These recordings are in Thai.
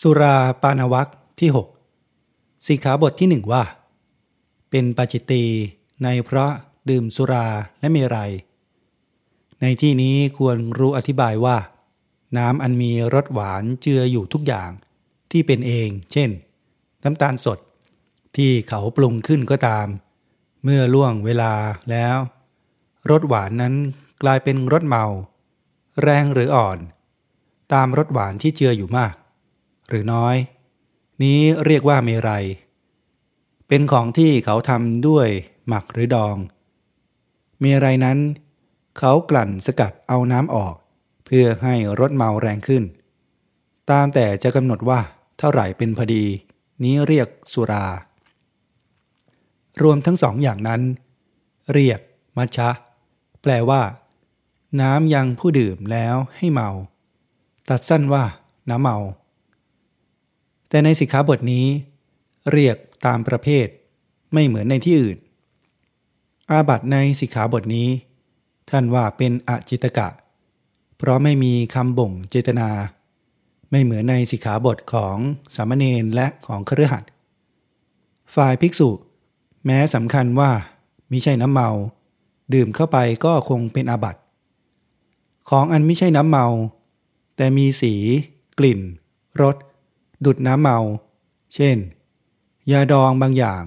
สุราปานวักที่6สิกขาบทที่หนึ่งว่า เป็นปาจิตตีในเพราะดื่มสุราและเมรัย ในที่นี้ควรรู้อธิบายว่า น้ำอันมีรสหวานเจืออยู่ทุกอย่างที่เป็นเอง เช่น น้ำตาลสด ที่เขาปรุงขึ้นก็ตาม เมื่อล่วงเวลาแล้วรสหวานนั้นกลายเป็นรสเมา แรงหรืออ่อน ตามรสหวานที่เจืออยู่มาก หรือน้อย นี้เรียกว่าเมรัย เป็นของที่เขาทำด้วยหมักหรือดอง เมรัยนั้น เขากลั่นสกัดเอาน้ำออก เพื่อให้รสเมาแรงขึ้น ตามแต่จะกำหนดว่าเท่าไหร่เป็นพอดี นี้เรียกสุรา รวมทั้งสองอย่างนั้น เรียกมัชชะ แปลว่า น้ำยังผู้ดื่มแล้วให้เมา ตัดสั้นว่าน้ำเมา แต่ในสิกขาบทนี้ เรียกตามประเภท ไม่เหมือนในที่อื่น อาบัตในสิกขาบทนี้ ท่านว่าเป็นอจิตกะ เพราะไม่มีคำบ่งเจตนา ไม่เหมือนในสิกขาบทของสามเณรและของครือขัดฝ่ายภิกษุ แม้สำคัญว่ามิใช่น้ำเมา ดื่มเข้าไปก็คงเป็นอาบัตของอันไม่ใช่น้ำเมา แต่มีสี กลิ่นรส ดุดน้ำเมา เช่น ยาดองบางอย่าง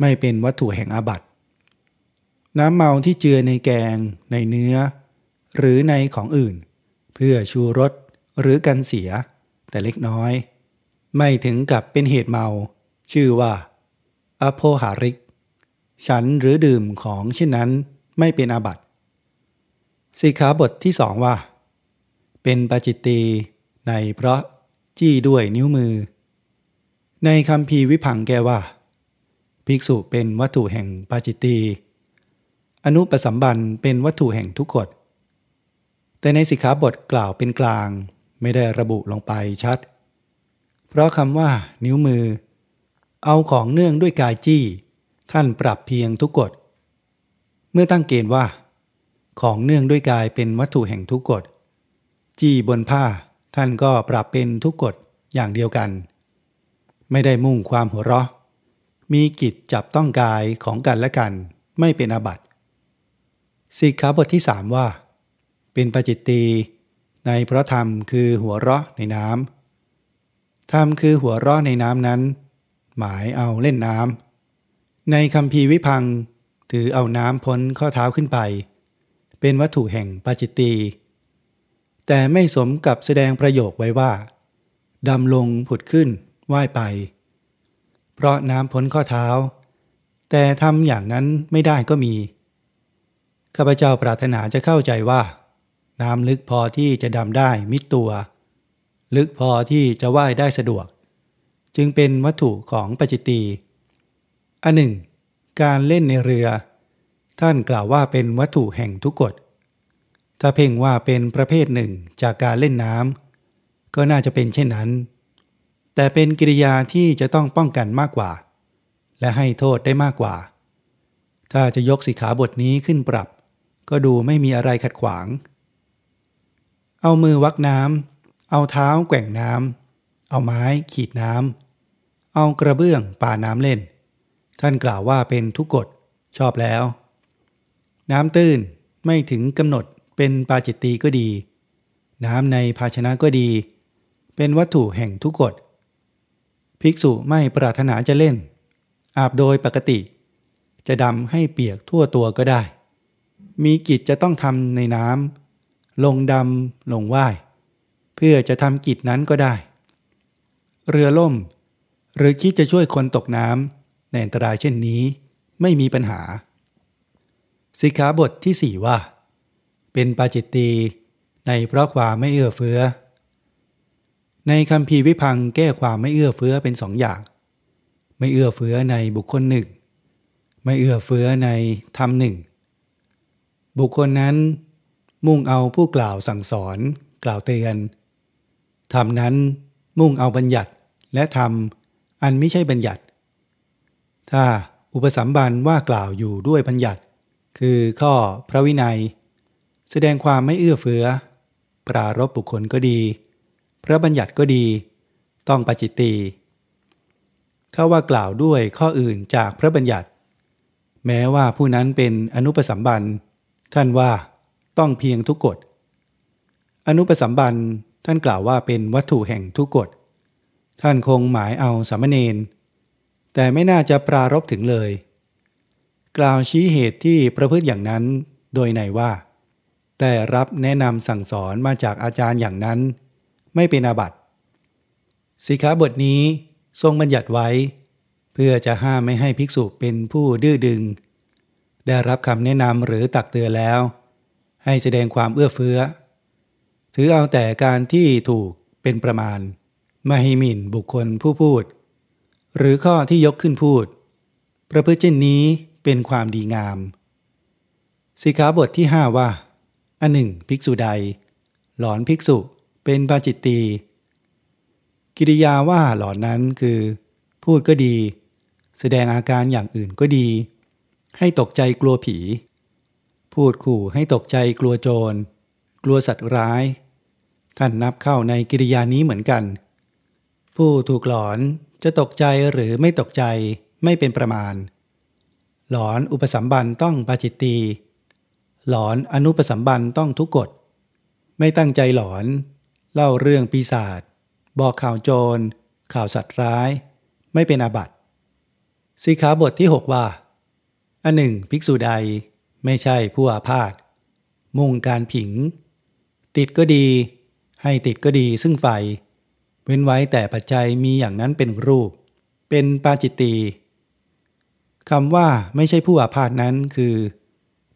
ไม่เป็นวัตถุแห่งอาบัติ น้ำเมาที่เจือในแกง ในเนื้อ หรือในของอื่น เพื่อชูรสหรือกันเสีย แต่เล็กน้อย ไม่ถึงกับเป็นเหตุเมา ชื่อว่าอโพหาริก ฉันหรือดื่มของเช่นนั้นไม่เป็นอาบัติสิกขาบทที่สองว่า เป็นปาจิตตีในเพราะ จี้ด้วยนิ้วมือ ในคำพีวิพังแกว่า ภิกษุเป็นวัตถุแห่งปาจิตตีอนุปสัมบันเป็นวัตถุแห่งทุกกฎ แต่ในสิกขาบทกล่าวเป็นกลางไม่ได้ระบุลงไปชัด เพราะคำว่า นิ้วมือ เอาของเนื่องด้วยกายจี้ ท่านปรับเพียงทุกกฎ เมื่อตั้งเกณฑ์ว่า ของเนื่องด้วยกายเป็นวัตถุแห่งทุกกฎ จี้บนผ้า ท่านก็ปรับเป็นทุกกฎอย่างเดียวกัน ไม่ได้มุ่งความหัวเราะ มีกิจจับต้องกายของกันและกัน ไม่เป็นอาบัติสิกขาบทที่สามว่า เป็นปจิตตีในพระธรรมคือหัวเราะในน้ำธรรมคือหัวเราะในน้ำนั้น หมายเอาเล่นน้ำในคำพีวิพังถือเอาน้ำพ้นข้อเท้าขึ้นไป เป็นวัตถุแห่งปจิตตี แต่ไม่สมกับแสดงประโยคไว้ว่าดำลงผุดขึ้นว่ายไป เพราะน้ำพ้นข้อเท้า แต่ทำอย่างนั้นไม่ได้ก็มี ข้าพเจ้าปรารถนาจะเข้าใจว่า น้ำลึกพอที่จะดำได้มิดตัว ลึกพอที่จะว่ายได้สะดวก จึงเป็นวัตถุของปจิตีอันหนึ่ง การเล่นในเรือ ท่านกล่าวว่าเป็นวัตถุแห่งทุกกฎ ถ้าเพ่งว่าเป็นประเภทหนึ่งจากการเล่นน้ำก็น่าจะเป็นเช่นนั้น แต่เป็นกิริยาที่จะต้องป้องกันมากกว่า และให้โทษได้มากกว่า ถ้าจะยกสิขาบทนี้ขึ้นปรับ ก็ดูไม่มีอะไรขัดขวาง เอามือวักน้ำเอาเท้าแกว่งน้ำเอาไม้ขีดน้ำเอากระเบื้องป่าน้ำเล่น ท่านกล่าวว่าเป็นทุกกฎชอบแล้ว น้ำตื้นไม่ถึงกำหนด เป็นปาจิตตีก็ดี น้ำในภาชนะก็ดี เป็นวัตถุแห่งทุกกฎ ภิกษุไม่ปรารถนาจะเล่น อาบโดยปกติ จะดำให้เปียกทั่วตัวก็ได้ มีกิจจะต้องทำในน้ำลงดำลงว่าย เพื่อจะทำกิจนั้นก็ได้ เรือล่ม หรือคิดจะช่วยคนตกน้ำในอันตรายเช่นนี้ ไม่มีปัญหาสิกขาบทที่สี่ว่า เป็นปาจิตตีในเพราะความไม่เอื้อเฟื้อ ในคำพีวิพังแก้ความไม่เอื้อเฟื้อเป็นสองอย่าง ไม่เอื้อเฟื้อในบุคคลหนึ่ง ไม่เอื้อเฟื้อในธรรมหนึ่ง บุคคลนั้นมุ่งเอาผู้กล่าวสั่งสอนกล่าวเตือนธรรมนั้นมุ่งเอาบัญญัติและทำอันไม่ใช่บัญญัติ ถ้าอุปสัมบันว่ากล่าวอยู่ด้วยบัญญัติ คือข้อพระวินัย แสดงความไม่เอื้อเฟื้อ ปรารบบุคคลก็ดี พระบัญญัติก็ดี ต้องปจิตตีเข้าว่ากล่าวด้วยข้ออื่นจากพระบัญญัติ แม้ว่าผู้นั้นเป็นอนุปสัมบันท่านว่าต้องเพียงทุกกฎ อนุปสัมบันท่านกล่าวว่าเป็นวัตถุแห่งทุกกฎ ท่านคงหมายเอาสามเณรแต่ไม่น่าจะปรารบถึงเลย กล่าวชี้เหตุที่ประพฤติอย่างนั้นโดยในว่า แต่รับแนะนำสั่งสอนมาจากอาจารย์อย่างนั้น ไม่เป็นอาบัติสิกขาบทนี้ทรงบัญญัติไว้ เพื่อจะห้ามไม่ให้ภิกษุเป็นผู้ดื้อดึง ได้รับคำแนะนำหรือตักเตือนแล้ว ให้แสดงความเอื้อเฟื้อ ถือเอาแต่การที่ถูกเป็นประมาณ ไม่ให้หมิ่นบุคคลผู้พูด หรือข้อที่ยกขึ้นพูด ประพฤติเช่นนี้เป็นความดีงามสิกขาบทที่ห้าว่า อันหนึ่ง ภิกษุใด หลอนภิกษุเป็นปาจิตตีกิริยาว่าหลอนนั้นคือ พูดก็ดี แสดงอาการอย่างอื่นก็ดี ให้ตกใจกลัวผี พูดขู่ให้ตกใจกลัวโจร กลัวสัตว์ร้ายท่านนับเข้าในกิริยานี้เหมือนกัน ผู้ถูกหลอนจะตกใจหรือไม่ตกใจไม่เป็นประมาณ หลอนอุปสัมบันต้องปาจิตตี หลอนอนุปสัมบันต้องทุกกฎ ไม่ตั้งใจหลอน เล่าเรื่องปีศาจบอกข่าวโจร ข่าวสัตว์ร้าย ไม่เป็นอาบัติสิขาบทที่ 6 ว่า อันหนึ่งภิกษุใดไม่ใช่ผู้อาพาธมุ่งการผิง ติดก็ดี ให้ติดก็ดีซึ่งไฟ เว้นไว้แต่ปัจจัยมีอย่างนั้นเป็นรูป เป็นปาจิตตีคำว่าไม่ใช่ผู้อาพาธนั้นคือ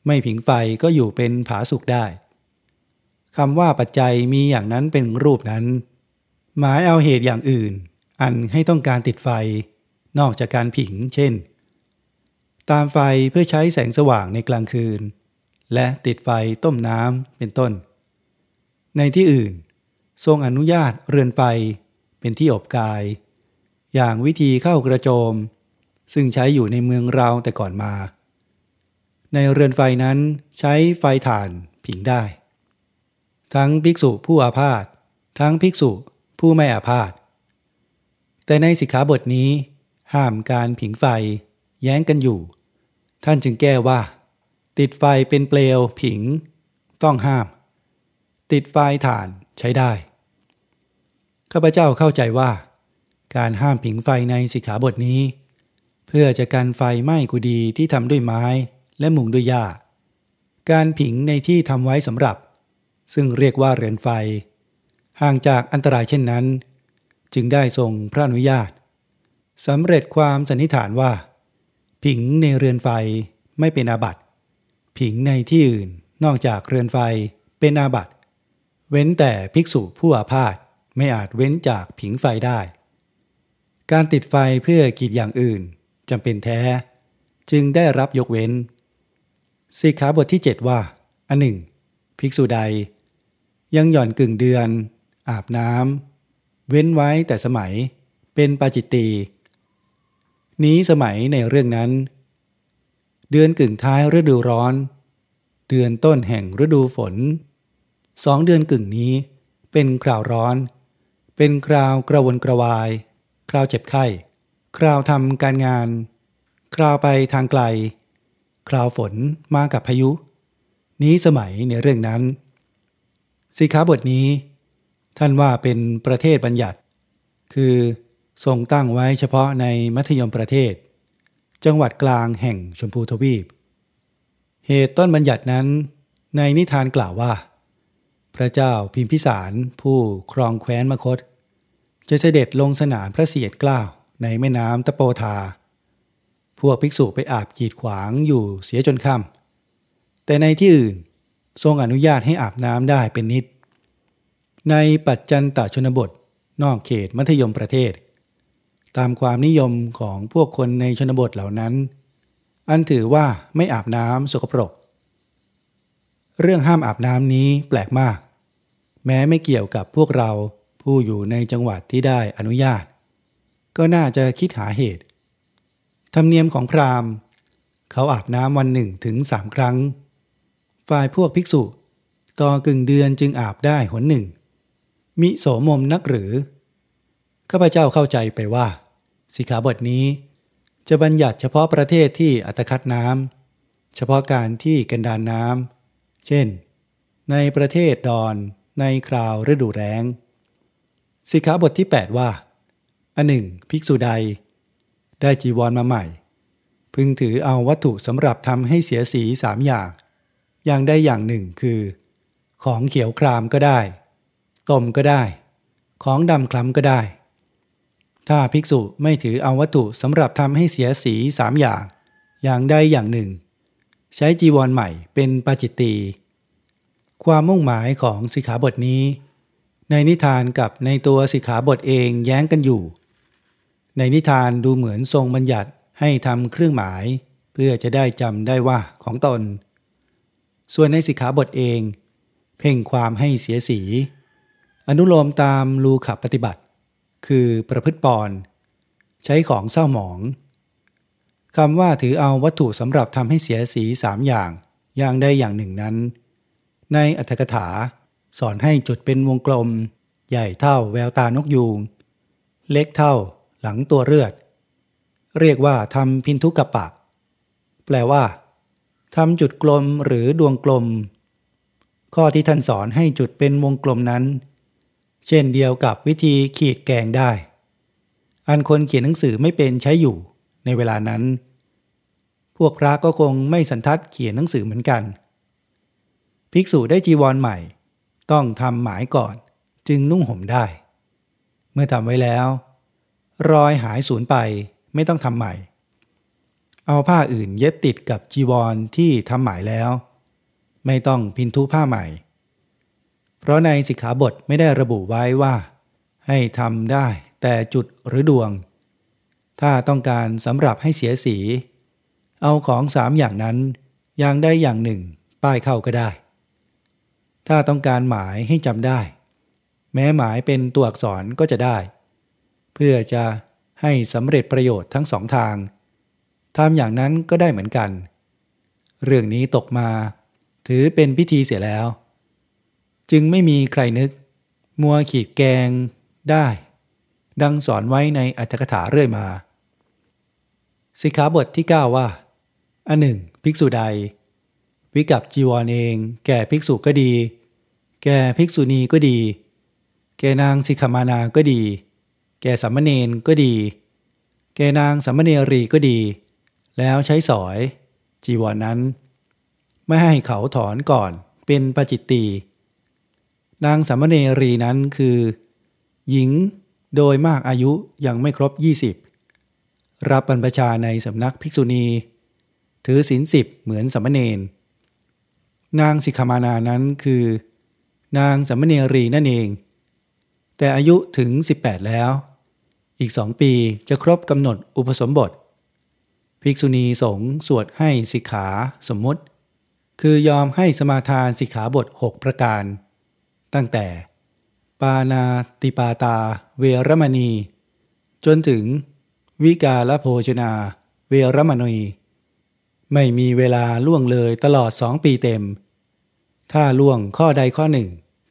ไม่ผิงไฟก็อยู่เป็นผาสุกได้คำว่าปัจจัยมีอย่างนั้นเป็นรูปนั้น หมายเอาเหตุอย่างอื่น อันให้ต้องการติดไฟ นอกจากการผิง เช่น ตามไฟเพื่อใช้แสงสว่างในกลางคืน และติดไฟต้มน้ำเป็นต้น ในที่อื่น ทรงอนุญาตเรือนไฟเป็นที่อบกาย อย่างวิธีเข้ากระโจม ซึ่งใช้อยู่ในเมืองเราแต่ก่อนมา ในเรือนไฟนั้นใช้ไฟถ่านผิงได้ ทั้งภิกษุผู้อาพาธทั้งภิกษุผู้ไม่อาพาธแต่ในสิกขาบทนี้ ห้ามการผิงไฟแย้งกันอยู่ ท่านจึงแก้ว่า ติดไฟเป็นเปลวผิง ต้องห้าม ติดไฟถ่านใช้ได้ข้าพเจ้าเข้าใจว่า การห้ามผิงไฟในสิกขาบทนี้ เพื่อจะกันไฟไหม้กุดีที่ทำด้วยไม้ และมุงด้วยหญ้า การผิงในที่ทำไว้สำหรับ ซึ่งเรียกว่าเรือนไฟ ห่างจากอันตรายเช่นนั้น จึงได้ทรงพระอนุญาตสำเร็จความสันนิษฐานว่า ผิงในเรือนไฟไม่เป็นอาบัติ ผิงในที่อื่นนอกจากเรือนไฟเป็นอาบัติ เว้นแต่ภิกษุผู้อาพาธไม่อาจเว้นจากผิงไฟได้ การติดไฟเพื่อกีดอย่างอื่นจำเป็นแท้ จึงได้รับยกเว้น สิกขาบทที่ 7 ว่า อันหนึ่ง ภิกษุใด ยังหย่อนกึ่งเดือน อาบน้ำเว้นไว้แต่สมัยเป็นปาจิตตีนี้สมัยในเรื่องนั้น เดือนกึ่งท้ายฤดูร้อน เดือนต้นแห่งฤดูฝนสองเดือนกึ่งนี้เป็นคราวร้อน เป็นคราวกระวนกระวาย คราวเจ็บไข้ คราวทำการงาน คราวไปทางไกล คราวฝนมากับพายุ นี้สมัยในเรื่องนั้น สิขาบทนี้ ท่านว่าเป็นประเทศบัญญัติ คือทรงตั้งไว้เฉพาะในมัธยมประเทศ จังหวัดกลางแห่งชมพูทวีป เหตุต้นบัญญัตินั้น ในนิทานกล่าวว่า พระเจ้าพิมพิสารผู้ครองแคว้นมคต จะเสด็จลงสนามพระเสียรกล้าวในแม่น้ำตะโปธา พวกภิกษุไปอาบกีดขวางอยู่เสียจนค่ำแต่ในที่อื่นทรงอนุญาตให้อาบน้ำได้เป็นนิด ในปัจจันตชนบท นอกเขตมัธยมประเทศ ตามความนิยมของพวกคนในชนบทเหล่านั้น อันถือว่าไม่อาบน้ำสกปรก เรื่องห้ามอาบน้ำนี้แปลกมาก แม้ไม่เกี่ยวกับพวกเราผู้อยู่ในจังหวัดที่ได้อนุญาต ก็น่าจะคิดหาเหตุ ธรรมเนียมของพราหมณ์ เขาอาบน้ำวันหนึ่งถึงสามครั้ง ฝ่ายพวกภิกษุ ต่อกึ่งเดือนจึงอาบได้หนหนึ่ง มิโสมมนักหรือ ข้าพเจ้าเข้าใจไปว่า สิกขาบทนี้ จะบัญญัติเฉพาะประเทศที่อัตคัดน้ำเฉพาะการที่กันดานน้ำเช่น ในประเทศดอนในคราวฤดูแล้งสิกขาบทที่ 8 ว่า อันหนึ่ง ภิกษุใด ได้จีวรมาใหม่ พึงถือเอาวัตถุสำหรับทำให้เสียสีสามอย่าง อย่างได้อย่างหนึ่งคือ ของเขียวครามก็ได้ ต้มก็ได้ ของดำคล้ำก็ได้ ถ้าภิกษุไม่ถือเอาวัตถุสำหรับทำให้เสียสีสามอย่าง อย่างใดอย่างหนึ่ง ใช้จีวรใหม่เป็นปาจิตตีความมุ่งหมายของสิกขาบทนี้ ในนิทานกับในตัวสิกขาบทเองแย้งกันอยู่ ในนิทานดูเหมือนทรงบัญญัติให้ทำเครื่องหมาย เพื่อจะได้จำได้ว่าของตน ส่วนในสิกขาบทเอง เพ่งความให้เสียสี อนุโลมตามลูขับปฏิบัติ คือประพฤติปอนใช้ของเศร้าหมองคำว่าถือเอาวัตถุสำหรับทำให้เสียสีสามอย่าง อย่างใดอย่างหนึ่งนั้น ในอัธกถาสอนให้จุดเป็นวงกลม ใหญ่เท่าแววตานกยูง เล็กเท่า หลังตัวเลือด เรียกว่าทำพินทุกปะ แปลว่าทำจุดกลมหรือดวงกลม ข้อที่ท่านสอนให้จุดเป็นวงกลมนั้น เช่นเดียวกับวิธีขีดแกงได้ อันคนเขียนหนังสือไม่เป็นใช้อยู่ในเวลานั้น พวกพระก็คงไม่สันทัดเขียนหนังสือเหมือนกัน ภิกษุได้จีวรใหม่ ต้องทำหมายก่อนจึงนุ่งห่มได้ เมื่อทำไว้แล้ว รอยหายสูญไปไม่ต้องทำใหม่ เอาผ้าอื่นเย็บติดกับจีวรที่ทำหมายแล้ว ไม่ต้องพินทุผ้าใหม่ เพราะในสิกขาบทไม่ได้ระบุไว้ว่า ให้ทำได้แต่จุดหรือดวง ถ้าต้องการสำหรับให้เสียสี เอาของสามอย่างนั้นอย่างได้อย่างหนึ่ง ป้ายเข้าก็ได้ ถ้าต้องการหมายให้จำได้ แม้หมายเป็นตัวอักษรก็จะได้ พื่อจะให้สำเร็จประโยชน์ทั้งสองทางทำอย่างนั้นก็ได้เหมือนกัน เรื่องนี้ตกมา ถือเป็นพิธีเสียแล้ว จึงไม่มีใครนึก มัวขีดแกงได้ ดังสอนไว้ในอัตถกถาเรื่อยมา สิกขาบทที่ 9 ว่า อันหนึ่ง ภิกษุใด วิกับจีวรเอง แก่ภิกษุก็ดี แก่ภิกษุณีก็ดี แก่นางสิกขมานาก็ดี แก่สัมมเนนก็ดี แก่นางสัมมเนรีก็ดี แล้วใช้สอย จีวรนนั้น ไม่ให้เขาถอนก่อนเป็นปจิตตีนางสัมมเนรีนั้นคือ หญิงโดยมากอายุยังไม่ครบ 20 รับบรรพชาในสำนักภิกษุณี ถือศีลสิบเหมือนสัมมเนนนางสิกขมานานั้นคือ นางสัมมเนรีนั่นเอง แต่อายุถึง 18 แล้ว อีกสองปีจะครบกำหนดอุปสมบท ภิกษุณีสงฆ์สวดให้สิกขาสมมติ คือยอมให้สมาทานสิกขาบท 6 ประการ ตั้งแต่ ปานาติปาตา เวรมณี จนถึง วิกาลโภชนา เวรมณี ไม่มีเวลาล่วงเลยตลอดสองปีเต็ม ถ้าล่วงข้อใดข้อหนึ่ง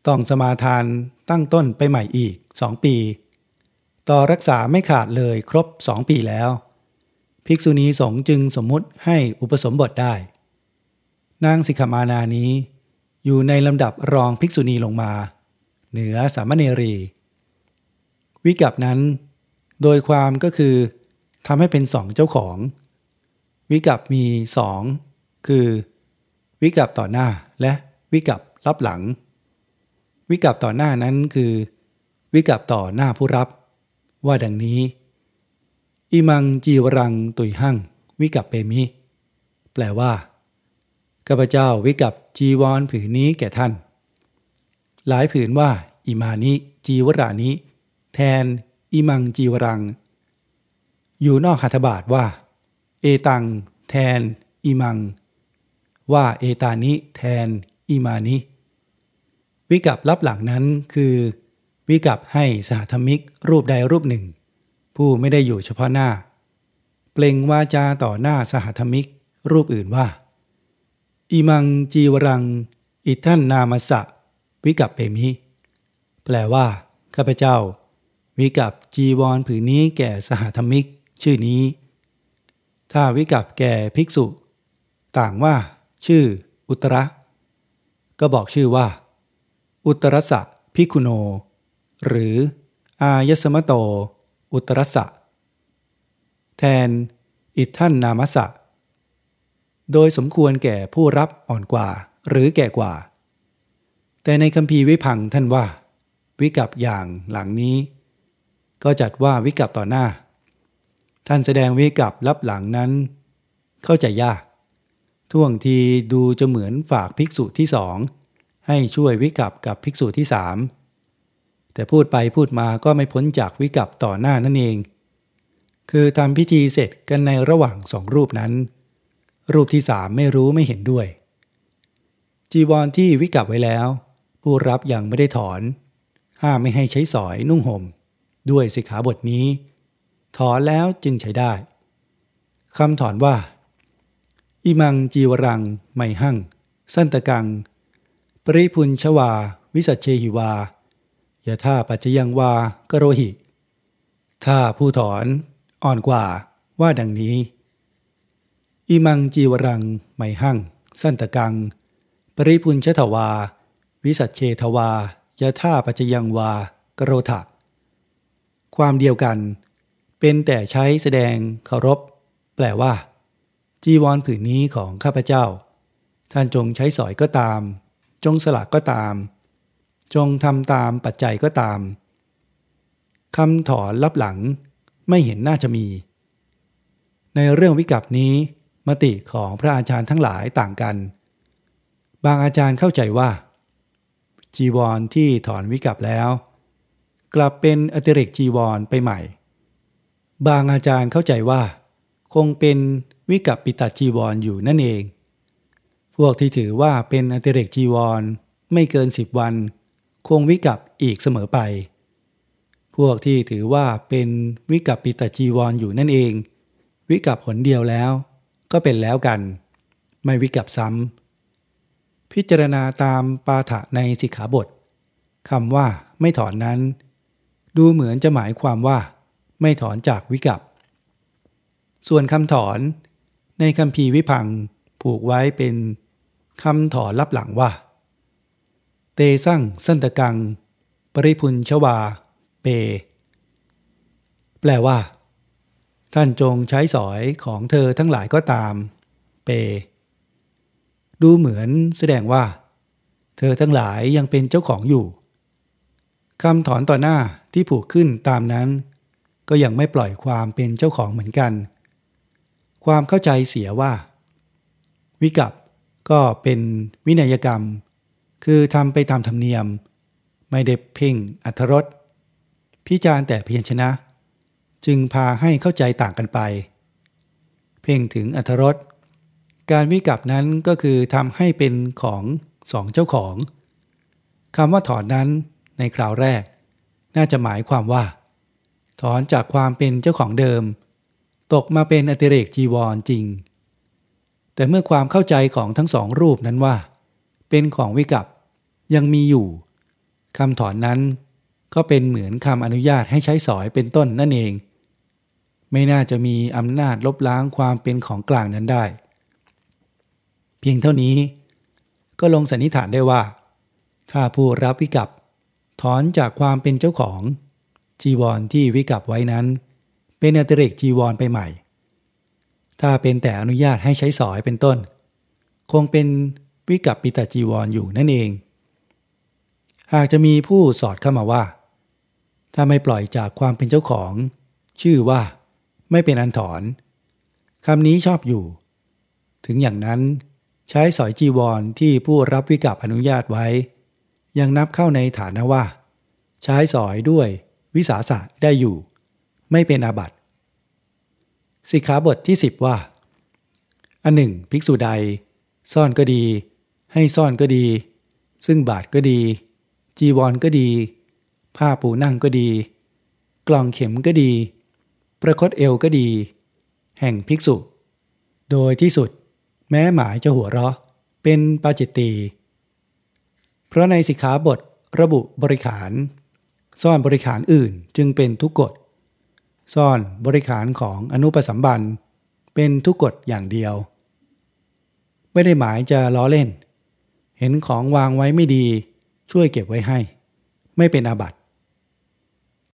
ต้องสมาทานตั้งต้นไปใหม่อีกสองปี ต่อรักษาไม่ขาดเลยครบสองปีแล้ว ภิกษุณีสงจึงสมมุติให้อุปสมบทได้ นางสิกขมานานี้ อยู่ในลำดับรองภิกษุณีลงมา เหนือสามเณรี วิกับนั้น โดยความก็คือทำให้เป็นสองเจ้าของ วิกับมีสองคือ วิกับต่อหน้าและวิกับรับหลัง วิกับต่อหน้านั้นคือ วิกับต่อหน้าผู้รับ ว่าดังนี้อิมังจีวรังตุยหั่งวิกับเปมิ แปลว่าข้าพเจ้าวิกัปจีวรผืนนี้แก่ท่าน หลายผืนว่า อิมานิจีวรานิแทนอิมังจีวรัง อยู่นอกหัตถบาทว่า เอตัง แทน อิมัง ว่าเอตานิแทน อิมานิวิกัปลับหลังนั้นคือ วิกัปให้สหธรรมิกรูปใดรูปหนึ่ง ผู้ไม่ได้อยู่เฉพาะหน้า เปล่งวาจาต่อหน้าสหธรรมิกรูปอื่นว่า อิมังจีวรัง อิท่านนามสะ วิกับเปมิ แปลว่า ข้าพเจ้า วิกับจีวรผืนนี้แก่สหธรรมิก ชื่อนี้ ถ้าวิกับแก่ภิกษุ ต่างว่า ชื่อ อุตระ ก็บอกชื่อว่า อุตรสะพิคุโน หรือ อายสมโต อุตรสะ แทน อิท่านนามสะ โดยสมควรแก่ผู้รับอ่อนกว่าหรือแก่กว่า แต่ในคำพีวิพังท่านว่า วิกับอย่างหลังนี้ ก็จัดว่าวิกับต่อหน้า ท่านแสดงวิกับรับหลังนั้น เข้าใจยากท่วงทีดูจะเหมือนฝากภิกษุที่สองให้ช่วยวิกับกับภิกษุที่สาม แต่พูดไปพูดมาก็ไม่พ้นจากวิกับต่อหน้านั่นเอง คือทำพิธีเสร็จกันในระหว่างสองรูปนั้น รูปที่สามไม่รู้ไม่เห็นด้วย จีวรที่วิกับไว้แล้ว ผู้รับยังไม่ได้ถอน ห้ามไม่ให้ใช้สอยนุ่งห่ม ด้วยสิกขาบทนี้ ถอนแล้วจึงใช้ได้คำถอนว่า อิมังจีวรัง ไมหั่ง สั้นตะกัง ปริพุนชวา วิสัชเชหิวา ยะท่าปัจจยังวากโรหิถ้าผู้ถอนอ่อนกว่าว่าดังนี้ อิมังจีวรัง ไมหั่ง สั้นตะกัง ปริพุนชทวา วิสัชเชทวายะท่าปัจจยังวากโรถะความเดียวกัน เป็นแต่ใช้แสดงเคารพ แปลว่า จีวรผืนนี้ของข้าพเจ้า ท่านจงใช้สอยก็ตาม จงสลักก็ตาม จงทำตามปัจจัยก็ตามคำถอนรับหลังไม่เห็นน่าจะมี ในเรื่องวิกัปนี้ มติของพระอาจารย์ทั้งหลายต่างกัน บางอาจารย์เข้าใจว่า จีวรที่ถอนวิกัปแล้ว กลับเป็นอติเรกจีวรไปใหม่ บางอาจารย์เข้าใจว่า คงเป็นวิกัปปิตาจีวรออยู่นั่นเอง พวกที่ถือว่าเป็นอติเรกจีวรไม่เกินสิบวัน คงวิกัปอีกเสมอไป พวกที่ถือว่าเป็นวิกัปปิตาจีวรออยู่นั่นเอง วิกัปผลเดียวแล้ว ก็เป็นแล้วกัน ไม่วิกัปซ้ำพิจารณาตามปาฐะในสิกขาบทคำว่าไม่ถอนนั้น ดูเหมือนจะหมายความว่า ไม่ถอนจากวิกัปส่วนคำถอนในคำพีวิพังผูกไว้เป็นคำถอนรับหลังว่า เตสั่งสันตกัง ปริพุนชวา เป แปลว่า ท่านจงใช้สอยของเธอทั้งหลายก็ตาม เป ดูเหมือนแสดงว่า เธอทั้งหลายยังเป็นเจ้าของอยู่คำถอนต่อหน้าที่ผูกขึ้นตามนั้น ก็ยังไม่ปล่อยความเป็นเจ้าของเหมือนกัน ความเข้าใจเสียว่า วิกับก็เป็นวินัยกรรม คือทำไปตามธรรมเนียม ไม่ได้เพ่งอัธรสพิจารณ์แต่เพียงชนะ จึงพาให้เข้าใจต่างกันไป เพ่งถึงอัธรสการวิกับนั้นก็คือทำให้เป็นของสองเจ้าของคำว่าถอนนั้นในคราวแรก น่าจะหมายความว่า ถอนจากความเป็นเจ้าของเดิม ตกมาเป็นอติเรกจีวรจริง แต่เมื่อความเข้าใจของทั้งสองรูปนั้นว่า เป็นของวิกับยังมีอยู่คำถอนนั้น ก็เป็นเหมือนคำอนุญาตให้ใช้สอยเป็นต้นนั่นเอง ไม่น่าจะมีอำนาจลบล้างความเป็นของกลางนั้นได้ เพียงเท่านี้ ก็ลงสันนิษฐานได้ว่า ถ้าผู้รับวิกับถอนจากความเป็นเจ้าของ จีวรที่วิกับไว้นั้น เป็นอัตเรกจีวรไปใหม่ ถ้าเป็นแต่อนุญาตให้ใช้สอยเป็นต้น คงเป็น วิกับปิตาจีวรออยู่นั่นเอง หากจะมีผู้สอดเข้ามาว่า ถ้าไม่ปล่อยจากความเป็นเจ้าของ ชื่อว่าไม่เป็นอันถอนคำนี้ชอบอยู่ ถึงอย่างนั้นใช้สอยจีวรที่ผู้รับวิกับอนุญาตไว้ ยังนับเข้าในฐานะว่า ใช้สอยด้วยวิสาสะได้อยู่ ไม่เป็นอาบัติสิกขาบทที่ 10 ว่า อันหนึ่ง ภิกษุใด ซ่อนก็ดี ให้ซ่อนก็ดี ซึ่งบาทก็ดี จีวรก็ดี ผ้าปูนั่งก็ดี กล่องเข็มก็ดี ประคตเอวก็ดี แห่งภิกษุ โดยที่สุด แม้หมายจะหัวเราะ เป็นปาจิตตีเพราะในสิกขาบทระบุบริขารซ่อนบริขารอื่นจึงเป็นทุกกฎ ซ่อนบริขารของอนุปสัมบันเป็นทุกกฎอย่างเดียว ไม่ได้หมายจะล้อเล่น เห็นของวางไว้ไม่ดี ช่วยเก็บไว้ให้ ไม่เป็นอาบัติ